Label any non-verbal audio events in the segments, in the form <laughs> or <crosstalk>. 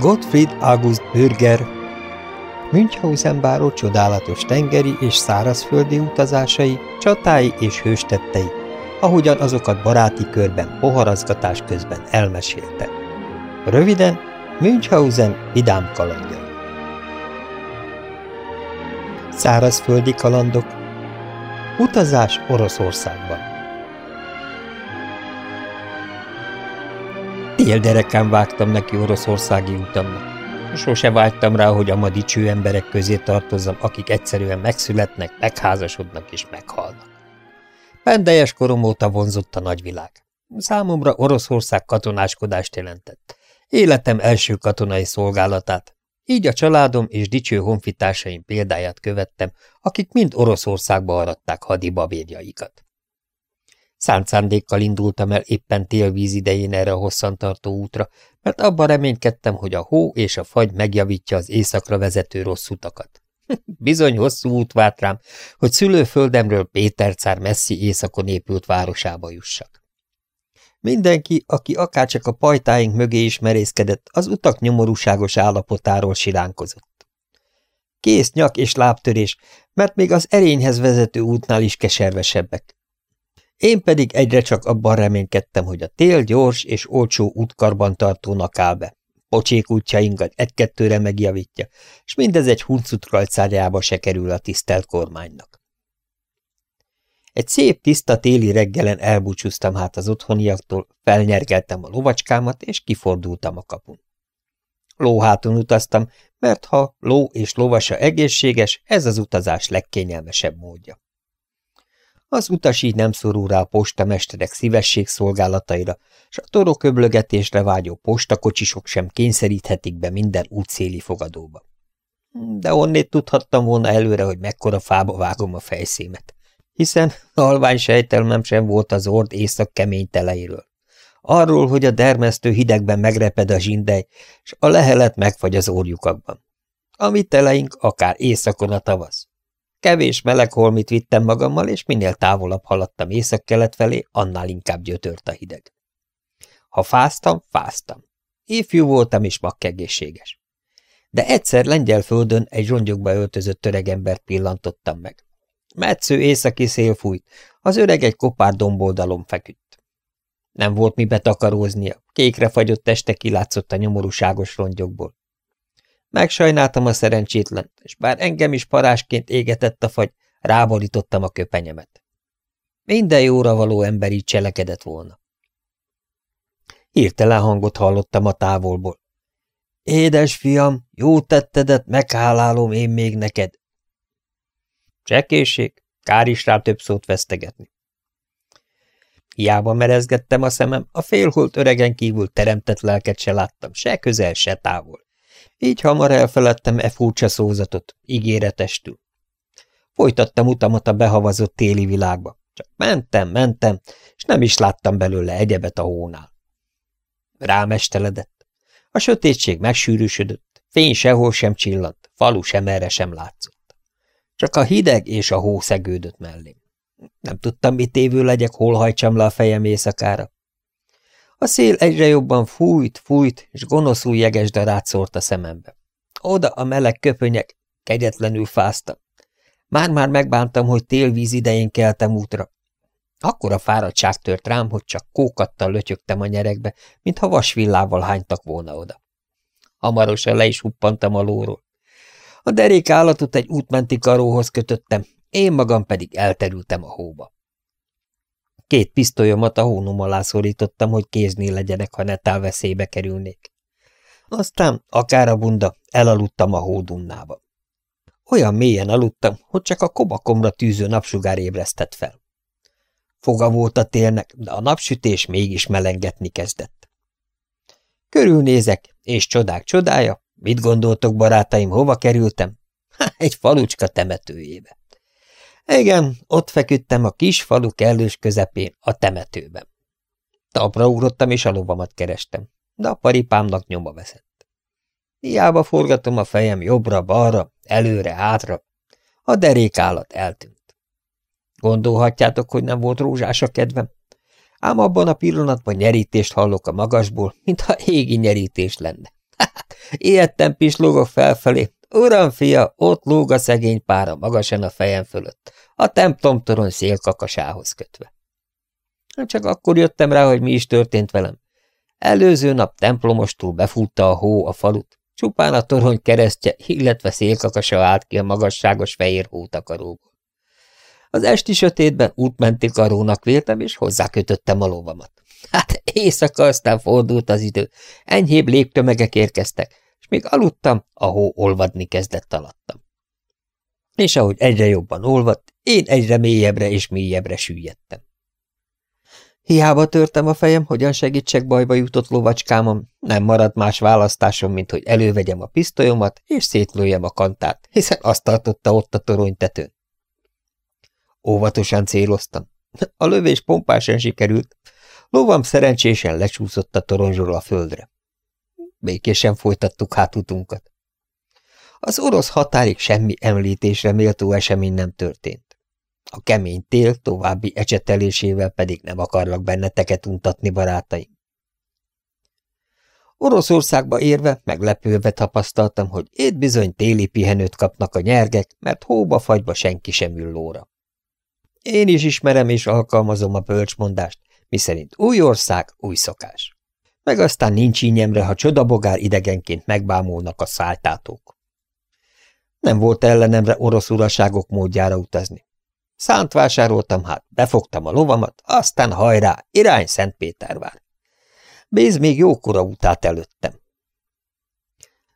Gottfried August Bürger Münchhausen báró csodálatos tengeri és szárazföldi utazásai, csatái és hőstettei, ahogyan azokat baráti körben poharazgatás közben elmesélte. Röviden, Münchhausen vidám kalandja. Szárazföldi kalandok Utazás Oroszországban Télderekán vágtam neki oroszországi utamnak. Sose vágytam rá, hogy a ma dicső emberek közé tartozzam, akik egyszerűen megszületnek, megházasodnak és meghalnak. Pendejes korom óta vonzott a nagyvilág. Számomra Oroszország katonáskodást jelentett. Életem első katonai szolgálatát. Így a családom és dicső honfitársaim példáját követtem, akik mind Oroszországba aratták hadibabérjaikat. Szánt indultam el éppen télvíz idején erre a hosszantartó útra, mert abban reménykedtem, hogy a hó és a fagy megjavítja az éjszakra vezető rossz utakat. <laughs> Bizony hosszú út várt rám, hogy szülőföldemről Pétercár messzi éjszakon épült városába jussak. Mindenki, aki akárcsak a pajtáink mögé is merészkedett, az utak nyomorúságos állapotáról siránkozott. Kész nyak és lábtörés, mert még az erényhez vezető útnál is keservesebbek. Én pedig egyre csak abban reménykedtem, hogy a tél gyors és olcsó útkarban tartónak áll be. Pocsék útjainkat egy-kettőre megjavítja, és mindez egy huncut rajcárjába se kerül a tisztelt kormánynak. Egy szép, tiszta téli reggelen elbúcsúztam hát az otthoniaktól, felnyergeltem a lovacskámat, és kifordultam a kapun. Lóháton utaztam, mert ha ló és lovasa egészséges, ez az utazás legkényelmesebb módja. Az utas így nem szorul rá a postamesterek szívességszolgálataira, s a toroköblögetésre vágyó postakocsisok sem kényszeríthetik be minden útszéli fogadóba. De onnét tudhattam volna előre, hogy mekkora fába vágom a fejszémet, hiszen halvány sejtelmem sem volt az ord észak kemény teleiről. Arról, hogy a dermesztő hidegben megreped a zsindej, s a lehelet megfagy az orjukakban. A teleink akár éjszakon a tavasz. Kevés meleg holmit vittem magammal, és minél távolabb haladtam észak-kelet felé, annál inkább gyötört a hideg. Ha fáztam, fáztam. Ifjú voltam és makkegészséges. De egyszer lengyel földön egy rongyokba öltözött öregembert pillantottam meg. Metsző északi szél fújt, az öreg egy kopár domboldalon feküdt. Nem volt mi betakaróznia, kékre fagyott teste kilátszott a nyomorúságos rongyokból. Megsajnáltam a szerencsétlen, és bár engem is parásként égetett a fagy, ráborítottam a köpenyemet. Minden jóra való ember így cselekedett volna. Hirtelen hangot hallottam a távolból. Édes fiam, jó tettedet meghálálom én még neked. Csekészség, kár is rá több szót vesztegetni. Hiába merezgettem a szemem, a félholt öregen kívül teremtett lelket se láttam, se közel, se távol. Így hamar elfeledtem e furcsa szózatot, ígéretestül. Folytattam utamat a behavazott téli világba. Csak mentem, mentem, és nem is láttam belőle egyebet a hónál. Rám esteledett. A sötétség megsűrűsödött, fény sehol sem csillant, falu sem erre sem látszott. Csak a hideg és a hó szegődött mellém. Nem tudtam, mit évő legyek, hol hajtsam le a fejem éjszakára. A szél egyre jobban fújt, fújt, és gonoszul jeges darát szórt a szemembe. Oda a meleg köpönyek, kegyetlenül fáztam. Már-már megbántam, hogy télvíz idején keltem útra. Akkor a fáradtság tört rám, hogy csak kókattal lötyögtem a nyerekbe, mintha vasvillával hánytak volna oda. Hamarosan le is huppantam a lóról. A derék állatot egy útmenti karóhoz kötöttem, én magam pedig elterültem a hóba. Két pisztolyomat a hónom alá szorítottam, hogy kéznél legyenek, ha netál veszélybe kerülnék. Aztán, akár a bunda, elaludtam a hódunnába. Olyan mélyen aludtam, hogy csak a kobakomra tűző napsugár ébresztett fel. Foga volt a télnek, de a napsütés mégis melengetni kezdett. Körülnézek, és csodák csodája, mit gondoltok, barátaim, hova kerültem? Há, <laughs> egy falucska temetőjébe. Igen, ott feküdtem a kis falu kellős közepén, a temetőben. Talpra ugrottam, és a lovamat kerestem, de a paripámnak nyoma veszett. Hiába forgatom a fejem jobbra-balra, előre-hátra, a derékállat eltűnt. Gondolhatjátok, hogy nem volt rózsás a kedvem? Ám abban a pillanatban nyerítést hallok a magasból, mintha égi nyerítés lenne. <laughs> Ilyetten pislogok felfelé. Uram, fia, ott lóg a szegény pára magasan a fejem fölött, a templomtorony szélkakasához kötve. Csak akkor jöttem rá, hogy mi is történt velem. Előző nap templomostul befutta a hó a falut, csupán a torony keresztje, illetve szélkakasa állt ki a magasságos fehér hótakaróból. Az esti sötétben útmenti karónak véltem, és hozzákötöttem a lovamat. Hát éjszaka aztán fordult az idő, enyhébb légtömegek érkeztek, és még aludtam, a hó olvadni kezdett alattam. És ahogy egyre jobban olvadt, én egyre mélyebbre és mélyebbre süllyedtem. Hiába törtem a fejem, hogyan segítsek bajba jutott lovacskámon, nem maradt más választásom, mint hogy elővegyem a pisztolyomat, és szétlőjem a kantát, hiszen azt tartotta ott a torony tetőn. Óvatosan céloztam. A lövés pompásan sikerült. Lovam szerencsésen lecsúszott a toronyról a földre. Békésen folytattuk hát utunkat. Az orosz határig semmi említésre méltó esemény nem történt. A kemény tél további ecsetelésével pedig nem akarlak benneteket untatni, barátaim. Oroszországba érve meglepőve tapasztaltam, hogy itt bizony téli pihenőt kapnak a nyergek, mert hóba fagyba senki sem ül lóra. Én is ismerem és alkalmazom a bölcsmondást, miszerint új ország, új szokás. Meg aztán nincs ínyemre, ha csodabogár idegenként megbámulnak a szálltátók. Nem volt ellenemre orosz uraságok módjára utazni. Szánt vásároltam hát, befogtam a lovamat, aztán hajrá, irány Szentpétervár. Béz még jókora utát előttem.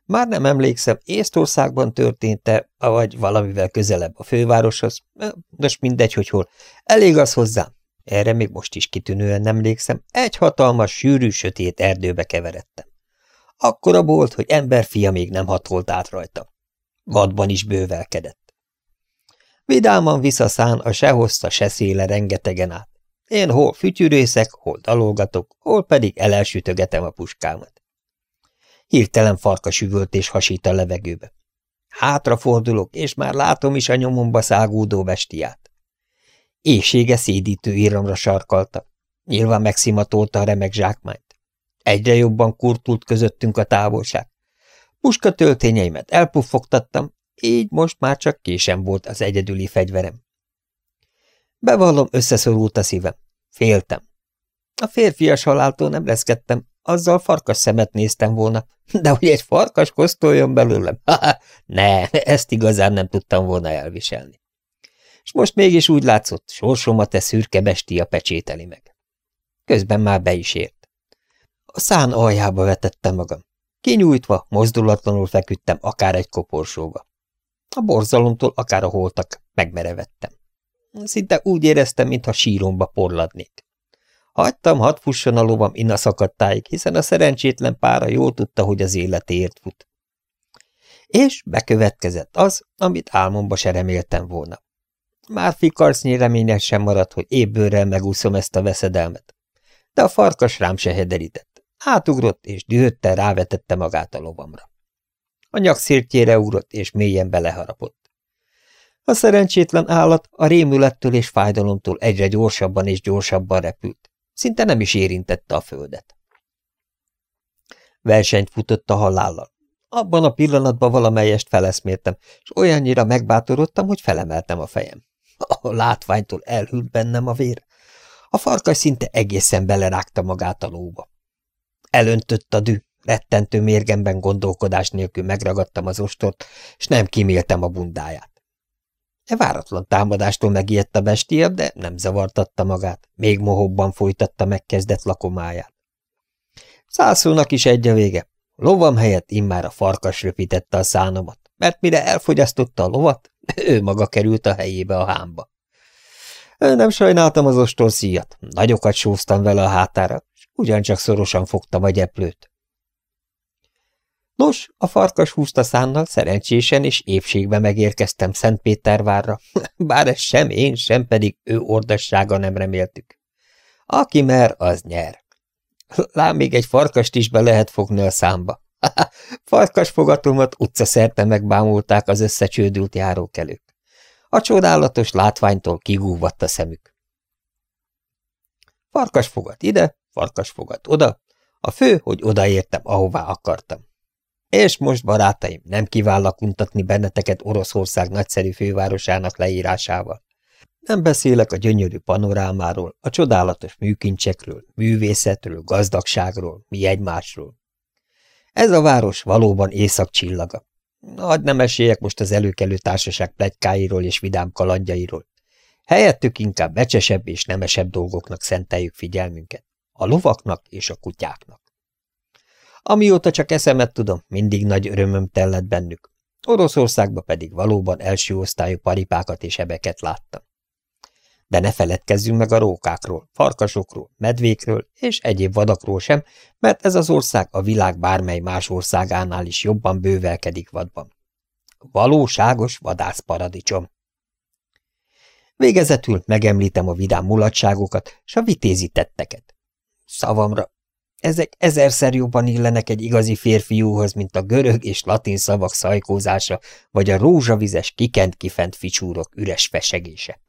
Már nem emlékszem, Észtországban történt-e, vagy valamivel közelebb a fővároshoz, most mindegy, hogy hol. Elég az hozzám. Erre még most is kitűnően emlékszem, egy hatalmas, sűrű, sötét erdőbe keveredtem. Akkora volt, hogy emberfia még nem hatolt át rajta. Vadban is bővelkedett. Vidáman visszaszán a se hossza, se széle rengetegen át. Én hol fütyűrészek, hol dalolgatok, hol pedig elelsütögetem a puskámat. Hirtelen farkas üvöltés hasít a levegőbe. Hátrafordulok, és már látom is a nyomomba szágúdó bestiát. Éjsége szédítő íramra sarkalta. Nyilván megszimatolta a remek zsákmányt. Egyre jobban kurtult közöttünk a távolság. Puska töltényeimet elpuffogtattam, így most már csak késem volt az egyedüli fegyverem. Bevallom, összeszorult a szívem. Féltem. A férfias haláltól nem leszkedtem, azzal farkas szemet néztem volna, de hogy egy farkas kosztoljon belőlem, ha, <laughs> ne, ezt igazán nem tudtam volna elviselni. És most mégis úgy látszott, sorsomat e szürke bestia pecsételi meg. Közben már be is ért. A szán aljába vetettem magam. Kinyújtva, mozdulatlanul feküdtem akár egy koporsóba. A borzalomtól akár a holtak megmerevettem. Szinte úgy éreztem, mintha síromba porladnék. Hagytam, hadd fusson a lovam inna szakadtáig, hiszen a szerencsétlen pára jól tudta, hogy az életéért fut. És bekövetkezett az, amit álmomba se reméltem volna. Már fikarcnyi reményes sem maradt, hogy ébbőrrel megúszom ezt a veszedelmet. De a farkas rám se hederített. Átugrott, és dühötten rávetette magát a lovamra. A nyakszirtjére ugrott, és mélyen beleharapott. A szerencsétlen állat a rémülettől és fájdalomtól egyre gyorsabban és gyorsabban repült. Szinte nem is érintette a földet. Versenyt futott a halállal. Abban a pillanatban valamelyest feleszmértem, és olyannyira megbátorodtam, hogy felemeltem a fejem. A látványtól elhűlt bennem a vér. A farkas szinte egészen belerágta magát a lóba. Elöntött a dű, rettentő mérgemben gondolkodás nélkül megragadtam az ostort, és nem kiméltem a bundáját. E váratlan támadástól megijedt a bestia, de nem zavartatta magát, még mohobban folytatta megkezdett lakomáját. Szászónak is egy a vége. Lovam helyett immár a farkas röpítette a szánomat, mert mire elfogyasztotta a lovat, ő maga került a helyébe a hámba. Nem sajnáltam az ostor szíjat, nagyokat sóztam vele a hátára, és ugyancsak szorosan fogtam a gyeplőt. Nos, a farkas húzta szánnal szerencsésen és épségbe megérkeztem Szentpétervárra, <laughs> bár ez sem én, sem pedig ő ordassága nem reméltük. Aki mer, az nyer. Lám még egy farkast is be lehet fogni a számba. <laughs> Farkas fogatomat utcaszerte megbámulták az összecsődült járókelők. A csodálatos látványtól kigúvatt a szemük. Farkas fogat ide, farkas fogat oda, a fő, hogy odaértem, ahová akartam. És most, barátaim, nem kívállak untatni benneteket Oroszország nagyszerű fővárosának leírásával. Nem beszélek a gyönyörű panorámáról, a csodálatos műkincsekről, művészetről, gazdagságról, mi egymásról. Ez a város valóban éjszak csillaga. Hadd nem esélyek most az előkelő társaság plegykáiról és vidám kalandjairól. Helyettük inkább becsesebb és nemesebb dolgoknak szenteljük figyelmünket. A lovaknak és a kutyáknak. Amióta csak eszemet tudom, mindig nagy örömöm tellett bennük. Oroszországba pedig valóban első osztályú paripákat és ebeket láttam. De ne feledkezzünk meg a rókákról, farkasokról, medvékről és egyéb vadakról sem, mert ez az ország a világ bármely más országánál is jobban bővelkedik vadban. Valóságos vadászparadicsom. Végezetül megemlítem a vidám mulatságokat s a vitézi tetteket. Szavamra, ezek ezerszer jobban illenek egy igazi férfiúhoz, mint a görög és latin szavak szajkózása, vagy a rózsavizes kikent-kifent ficsúrok üres fesegése.